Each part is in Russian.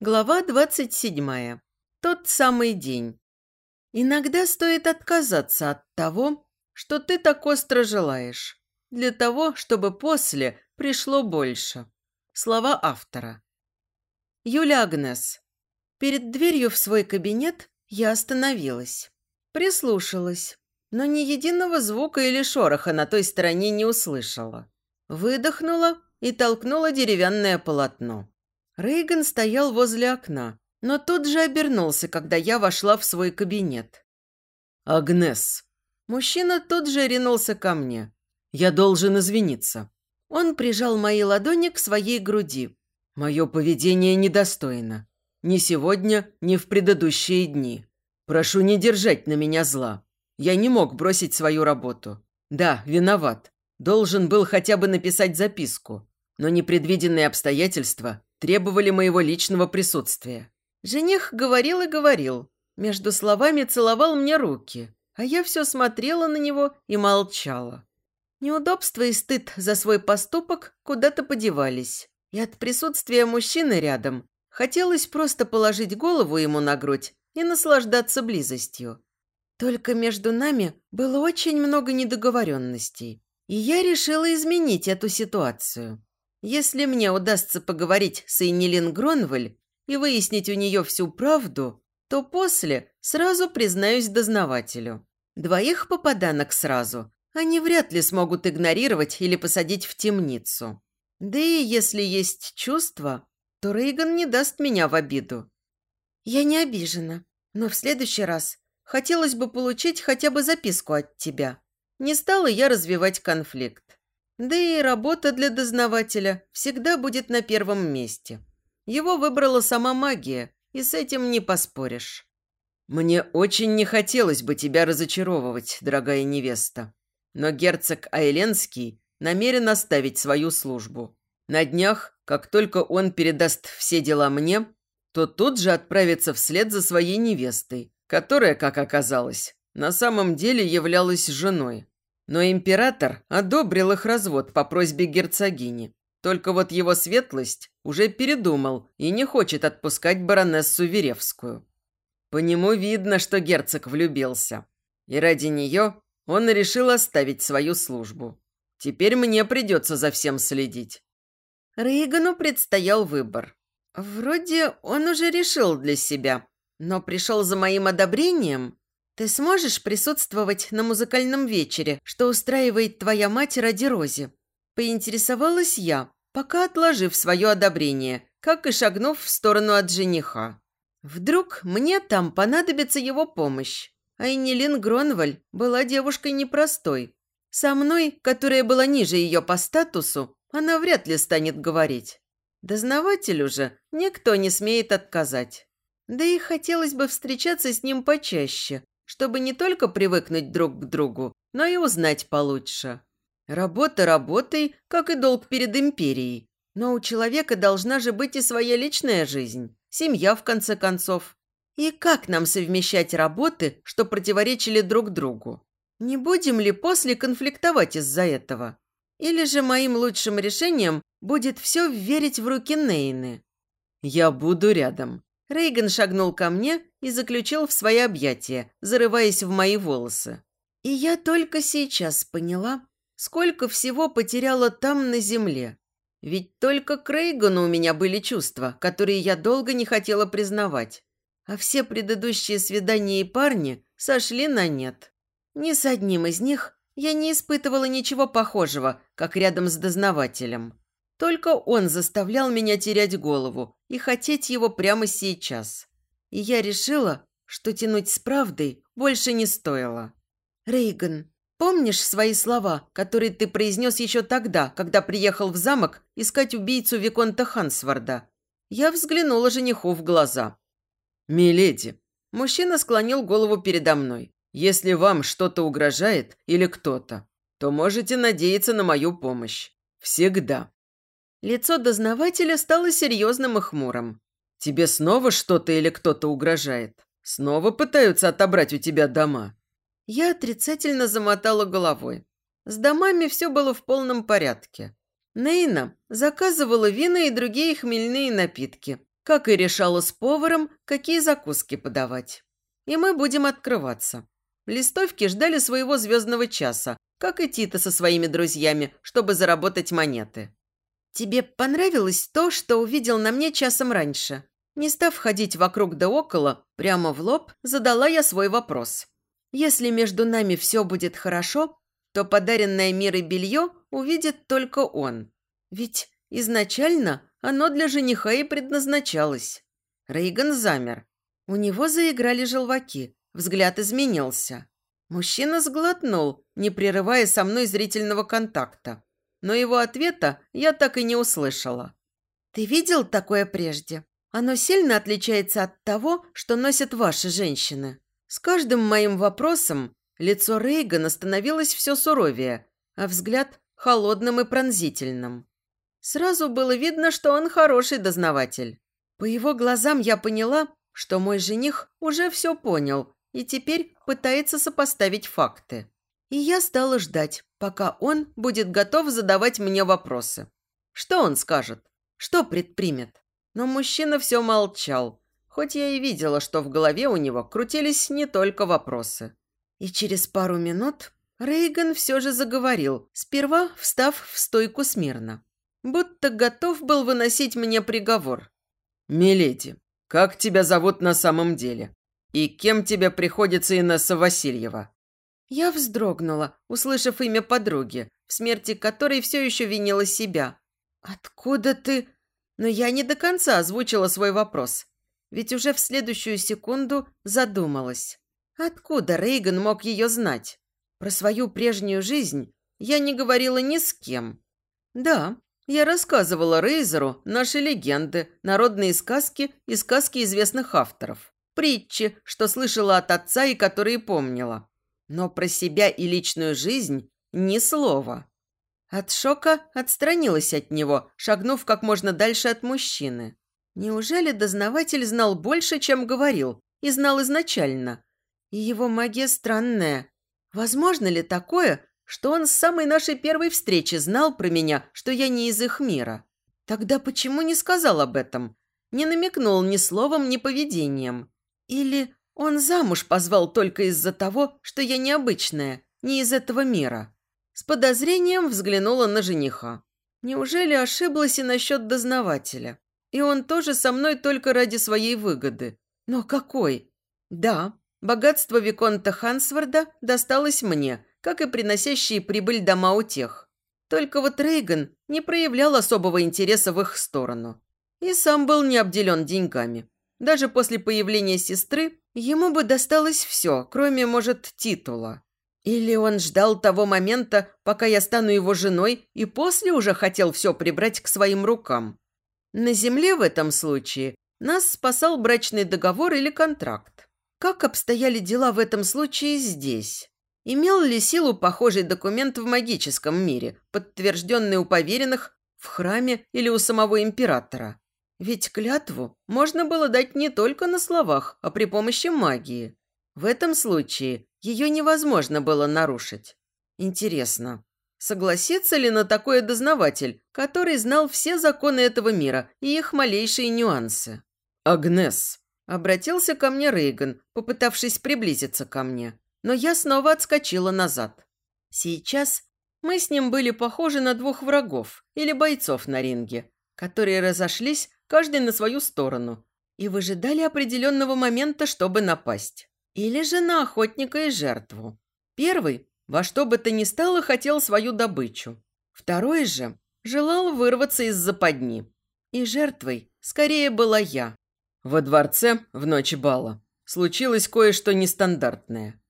Глава 27. Тот самый день. Иногда стоит отказаться от того, что ты так остро желаешь, для того, чтобы после пришло больше. Слова автора. Юля Агнес. Перед дверью в свой кабинет я остановилась. Прислушалась, но ни единого звука или шороха на той стороне не услышала. Выдохнула и толкнула деревянное полотно. Рейган стоял возле окна, но тут же обернулся, когда я вошла в свой кабинет. «Агнес!» Мужчина тут же ринулся ко мне. «Я должен извиниться». Он прижал мои ладони к своей груди. «Мое поведение недостойно. Ни сегодня, ни в предыдущие дни. Прошу не держать на меня зла. Я не мог бросить свою работу. Да, виноват. Должен был хотя бы написать записку. Но непредвиденные обстоятельства требовали моего личного присутствия. Жених говорил и говорил. Между словами целовал мне руки, а я все смотрела на него и молчала. Неудобство и стыд за свой поступок куда-то подевались. И от присутствия мужчины рядом хотелось просто положить голову ему на грудь и наслаждаться близостью. Только между нами было очень много недоговоренностей, и я решила изменить эту ситуацию. Если мне удастся поговорить с Эйнилин Гронвель и выяснить у нее всю правду, то после сразу признаюсь дознавателю. Двоих попаданок сразу они вряд ли смогут игнорировать или посадить в темницу. Да и если есть чувства, то Рейган не даст меня в обиду. Я не обижена, но в следующий раз хотелось бы получить хотя бы записку от тебя. Не стала я развивать конфликт. Да и работа для дознавателя всегда будет на первом месте. Его выбрала сама магия, и с этим не поспоришь. «Мне очень не хотелось бы тебя разочаровывать, дорогая невеста. Но герцог Айленский намерен оставить свою службу. На днях, как только он передаст все дела мне, то тут же отправится вслед за своей невестой, которая, как оказалось, на самом деле являлась женой. Но император одобрил их развод по просьбе герцогини. Только вот его светлость уже передумал и не хочет отпускать баронессу Веревскую. По нему видно, что герцог влюбился. И ради нее он решил оставить свою службу. Теперь мне придется за всем следить. Рейгану предстоял выбор. Вроде он уже решил для себя, но пришел за моим одобрением «Ты сможешь присутствовать на музыкальном вечере, что устраивает твоя мать ради Рози?» Поинтересовалась я, пока отложив свое одобрение, как и шагнув в сторону от жениха. Вдруг мне там понадобится его помощь. А Энилин Гронваль была девушкой непростой. Со мной, которая была ниже ее по статусу, она вряд ли станет говорить. Дознавателю же никто не смеет отказать. Да и хотелось бы встречаться с ним почаще, чтобы не только привыкнуть друг к другу, но и узнать получше. Работа работой, как и долг перед империей. Но у человека должна же быть и своя личная жизнь, семья в конце концов. И как нам совмещать работы, что противоречили друг другу? Не будем ли после конфликтовать из-за этого? Или же моим лучшим решением будет все верить в руки Нейны? «Я буду рядом», Рейган шагнул ко мне и заключил в свои объятия, зарываясь в мои волосы. И я только сейчас поняла, сколько всего потеряла там на земле. Ведь только к Рейгану у меня были чувства, которые я долго не хотела признавать. А все предыдущие свидания и парни сошли на нет. Ни с одним из них я не испытывала ничего похожего, как рядом с дознавателем. Только он заставлял меня терять голову и хотеть его прямо сейчас. И я решила, что тянуть с правдой больше не стоило. Рейган, помнишь свои слова, которые ты произнес еще тогда, когда приехал в замок искать убийцу Виконта Хансварда? Я взглянула жениху в глаза. «Миледи!» Мужчина склонил голову передо мной. «Если вам что-то угрожает или кто-то, то можете надеяться на мою помощь. Всегда». Лицо дознавателя стало серьезным и хмурым. «Тебе снова что-то или кто-то угрожает? Снова пытаются отобрать у тебя дома?» Я отрицательно замотала головой. С домами все было в полном порядке. Нейна заказывала вина и другие хмельные напитки, как и решала с поваром, какие закуски подавать. И мы будем открываться. Листовки ждали своего звездного часа, как и Тита со своими друзьями, чтобы заработать монеты. «Тебе понравилось то, что увидел на мне часом раньше?» Не став ходить вокруг да около, прямо в лоб задала я свой вопрос. «Если между нами все будет хорошо, то подаренное мирой белье увидит только он. Ведь изначально оно для жениха и предназначалось». Рейган замер. У него заиграли желваки, взгляд изменился. Мужчина сглотнул, не прерывая со мной зрительного контакта. Но его ответа я так и не услышала. «Ты видел такое прежде? Оно сильно отличается от того, что носят ваши женщины». С каждым моим вопросом лицо Рейгана становилось все суровее, а взгляд – холодным и пронзительным. Сразу было видно, что он хороший дознаватель. По его глазам я поняла, что мой жених уже все понял и теперь пытается сопоставить факты. И я стала ждать, пока он будет готов задавать мне вопросы. Что он скажет? Что предпримет? Но мужчина все молчал, хоть я и видела, что в голове у него крутились не только вопросы. И через пару минут Рейган все же заговорил, сперва встав в стойку смирно. Будто готов был выносить мне приговор. «Миледи, как тебя зовут на самом деле? И кем тебе приходится Инесса Васильева?» Я вздрогнула, услышав имя подруги, в смерти которой все еще винила себя. «Откуда ты...» Но я не до конца озвучила свой вопрос, ведь уже в следующую секунду задумалась. Откуда Рейган мог ее знать? Про свою прежнюю жизнь я не говорила ни с кем. Да, я рассказывала Рейзеру наши легенды, народные сказки и сказки известных авторов. Притчи, что слышала от отца и которые помнила. Но про себя и личную жизнь ни слова. От шока отстранилась от него, шагнув как можно дальше от мужчины. Неужели дознаватель знал больше, чем говорил, и знал изначально? И его магия странная. Возможно ли такое, что он с самой нашей первой встречи знал про меня, что я не из их мира. Тогда почему не сказал об этом? Не намекнул ни словом, ни поведением. Или он замуж позвал только из-за того, что я необычная, не из этого мира? С подозрением взглянула на жениха. Неужели ошиблась и насчет дознавателя? И он тоже со мной только ради своей выгоды. Но какой? Да, богатство Виконта Хансворда досталось мне – как и приносящие прибыль дома у тех. Только вот Рейган не проявлял особого интереса в их сторону. И сам был не обделен деньгами. Даже после появления сестры ему бы досталось все, кроме, может, титула. Или он ждал того момента, пока я стану его женой, и после уже хотел все прибрать к своим рукам. На земле в этом случае нас спасал брачный договор или контракт. Как обстояли дела в этом случае здесь? Имел ли силу похожий документ в магическом мире, подтвержденный у поверенных в храме или у самого императора? Ведь клятву можно было дать не только на словах, а при помощи магии. В этом случае ее невозможно было нарушить. Интересно, согласится ли на такое дознаватель, который знал все законы этого мира и их малейшие нюансы? «Агнес», – обратился ко мне Рейган, попытавшись приблизиться ко мне но я снова отскочила назад. Сейчас мы с ним были похожи на двух врагов или бойцов на ринге, которые разошлись каждый на свою сторону и выжидали определенного момента, чтобы напасть. Или же на охотника и жертву. Первый во что бы то ни стало хотел свою добычу. Второй же желал вырваться из западни. И жертвой скорее была я. Во дворце в ночь бала случилось кое-что нестандартное.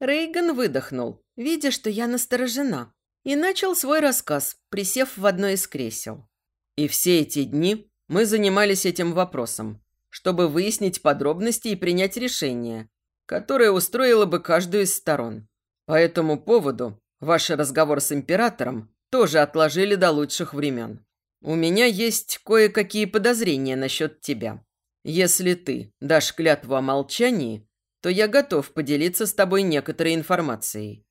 Рейган выдохнул, видя, что я насторожена, и начал свой рассказ, присев в одно из кресел. И все эти дни мы занимались этим вопросом, чтобы выяснить подробности и принять решение, которое устроило бы каждую из сторон. По этому поводу ваш разговор с императором тоже отложили до лучших времен. У меня есть кое-какие подозрения насчет тебя. Если ты дашь клятву о молчании, то я готов поделиться с тобой некоторой информацией».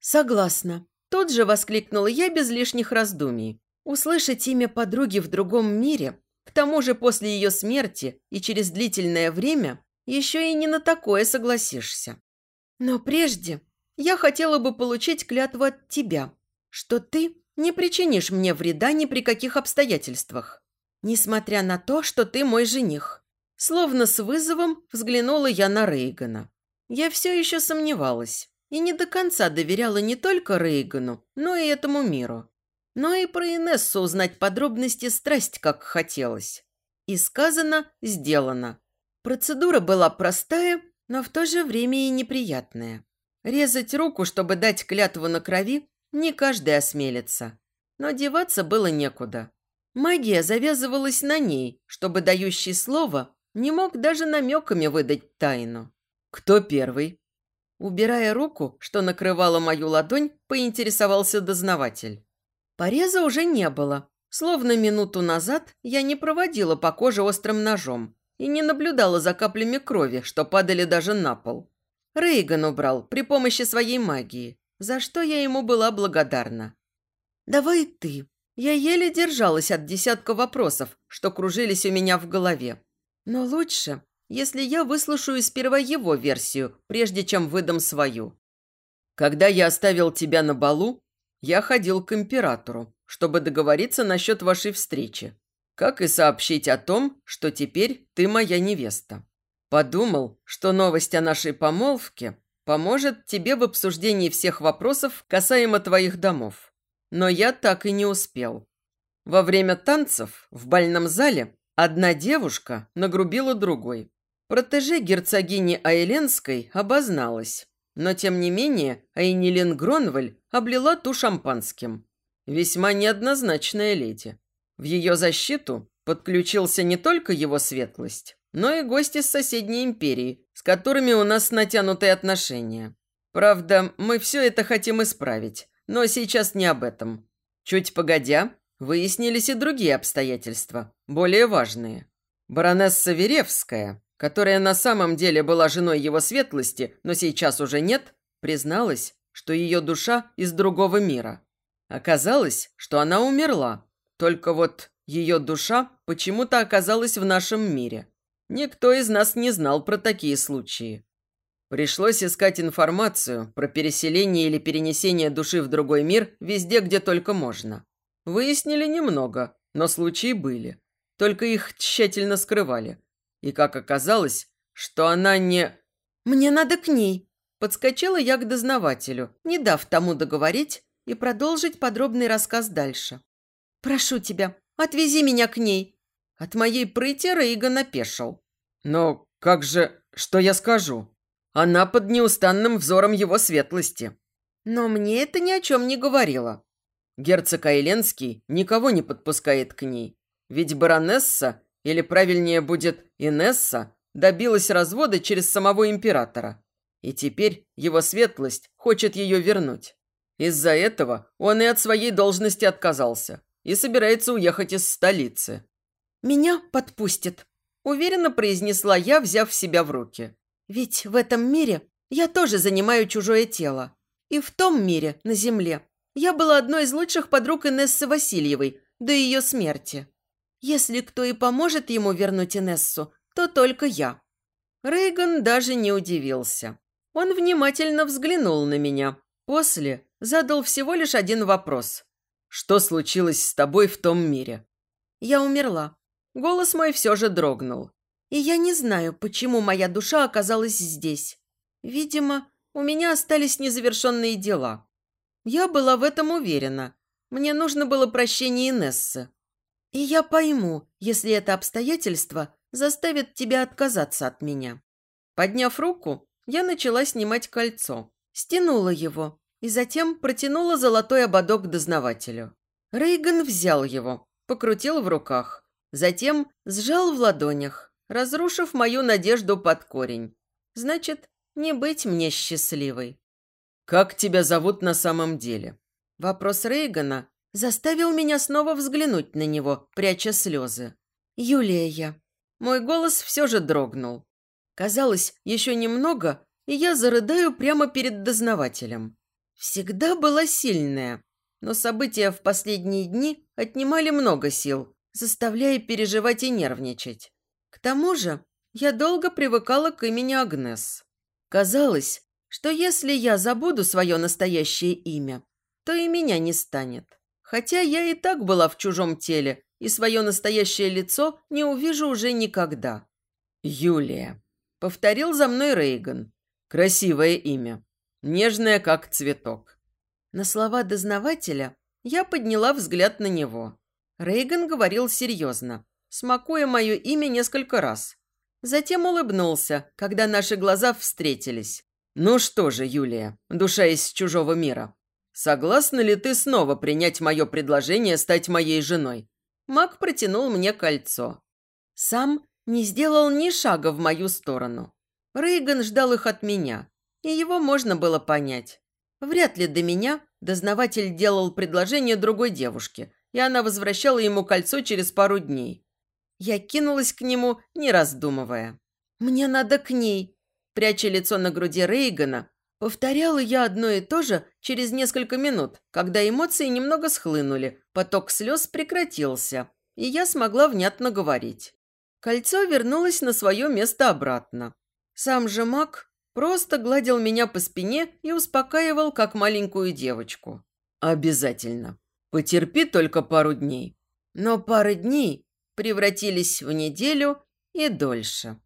«Согласна». Тут же воскликнула я без лишних раздумий. Услышать имя подруги в другом мире К тому же после ее смерти и через длительное время еще и не на такое согласишься. Но прежде я хотела бы получить клятву от тебя, что ты не причинишь мне вреда ни при каких обстоятельствах, несмотря на то, что ты мой жених. Словно с вызовом взглянула я на Рейгана. Я все еще сомневалась и не до конца доверяла не только Рейгану, но и этому миру. Но и про Инессу узнать подробности страсть как хотелось. И сказано, сделано. Процедура была простая, но в то же время и неприятная. Резать руку, чтобы дать клятву на крови, не каждый осмелится. Но деваться было некуда. Магия завязывалась на ней, чтобы дающий слово не мог даже намеками выдать тайну. «Кто первый?» Убирая руку, что накрывала мою ладонь, поинтересовался дознаватель. Пореза уже не было. Словно минуту назад я не проводила по коже острым ножом и не наблюдала за каплями крови, что падали даже на пол. Рейган убрал при помощи своей магии, за что я ему была благодарна. «Давай ты». Я еле держалась от десятка вопросов, что кружились у меня в голове. Но лучше, если я выслушаю сперва его версию, прежде чем выдам свою. Когда я оставил тебя на балу, я ходил к императору, чтобы договориться насчет вашей встречи, как и сообщить о том, что теперь ты моя невеста. Подумал, что новость о нашей помолвке поможет тебе в обсуждении всех вопросов касаемо твоих домов. Но я так и не успел. Во время танцев в бальном зале Одна девушка нагрубила другой. Протеже герцогини Айленской обозналась, но тем не менее Айнилен Гронваль облила ту шампанским. Весьма неоднозначная леди. В ее защиту подключился не только его светлость, но и гости с соседней империи, с которыми у нас натянутые отношения. Правда, мы все это хотим исправить, но сейчас не об этом. Чуть погодя, Выяснились и другие обстоятельства, более важные. Баронесса Веревская, которая на самом деле была женой его светлости, но сейчас уже нет, призналась, что ее душа из другого мира. Оказалось, что она умерла, только вот ее душа почему-то оказалась в нашем мире. Никто из нас не знал про такие случаи. Пришлось искать информацию про переселение или перенесение души в другой мир везде, где только можно. Выяснили немного, но случаи были. Только их тщательно скрывали. И как оказалось, что она не... «Мне надо к ней!» Подскочила я к дознавателю, не дав тому договорить и продолжить подробный рассказ дальше. «Прошу тебя, отвези меня к ней!» От моей прыти Рейга напешил. «Но как же... Что я скажу? Она под неустанным взором его светлости». Но мне это ни о чем не говорило. Герцог Айленский никого не подпускает к ней. Ведь баронесса, или правильнее будет Инесса, добилась развода через самого императора. И теперь его светлость хочет ее вернуть. Из-за этого он и от своей должности отказался и собирается уехать из столицы. «Меня подпустит», – уверенно произнесла я, взяв себя в руки. «Ведь в этом мире я тоже занимаю чужое тело. И в том мире, на земле, я была одной из лучших подруг Инессы Васильевой до ее смерти. Если кто и поможет ему вернуть Инессу, то только я». Рейган даже не удивился. Он внимательно взглянул на меня. После задал всего лишь один вопрос. «Что случилось с тобой в том мире?» «Я умерла». Голос мой все же дрогнул. И я не знаю, почему моя душа оказалась здесь. Видимо, у меня остались незавершенные дела. Я была в этом уверена. Мне нужно было прощение Инессы. И я пойму, если это обстоятельство заставит тебя отказаться от меня. Подняв руку, я начала снимать кольцо, стянула его и затем протянула золотой ободок дознавателю. Рейган взял его, покрутил в руках, затем сжал в ладонях, разрушив мою надежду под корень. Значит, не быть мне счастливой. «Как тебя зовут на самом деле?» Вопрос Рейгана заставил меня снова взглянуть на него, пряча слезы. «Юлия я». Мой голос все же дрогнул. Казалось, еще немного, и я зарыдаю прямо перед дознавателем. Всегда была сильная, но события в последние дни отнимали много сил, заставляя переживать и нервничать. К тому же я долго привыкала к имени Агнес. Казалось, что если я забуду свое настоящее имя, то и меня не станет. Хотя я и так была в чужом теле, и свое настоящее лицо не увижу уже никогда. «Юлия», — повторил за мной Рейган. «Красивое имя. Нежное, как цветок». На слова дознавателя я подняла взгляд на него. Рейган говорил серьезно, смакуя мое имя несколько раз. Затем улыбнулся, когда наши глаза встретились. «Ну что же, Юлия, душа из чужого мира, согласна ли ты снова принять мое предложение стать моей женой?» Мак протянул мне кольцо. Сам не сделал ни шага в мою сторону. Рейган ждал их от меня, и его можно было понять. Вряд ли до меня дознаватель делал предложение другой девушке, и она возвращала ему кольцо через пару дней. Я кинулась к нему, не раздумывая. «Мне надо к ней!» Пряча лицо на груди Рейгана, повторяла я одно и то же через несколько минут, когда эмоции немного схлынули, поток слез прекратился, и я смогла внятно говорить. Кольцо вернулось на свое место обратно. Сам же маг просто гладил меня по спине и успокаивал, как маленькую девочку. «Обязательно. Потерпи только пару дней». Но пары дней превратились в неделю и дольше.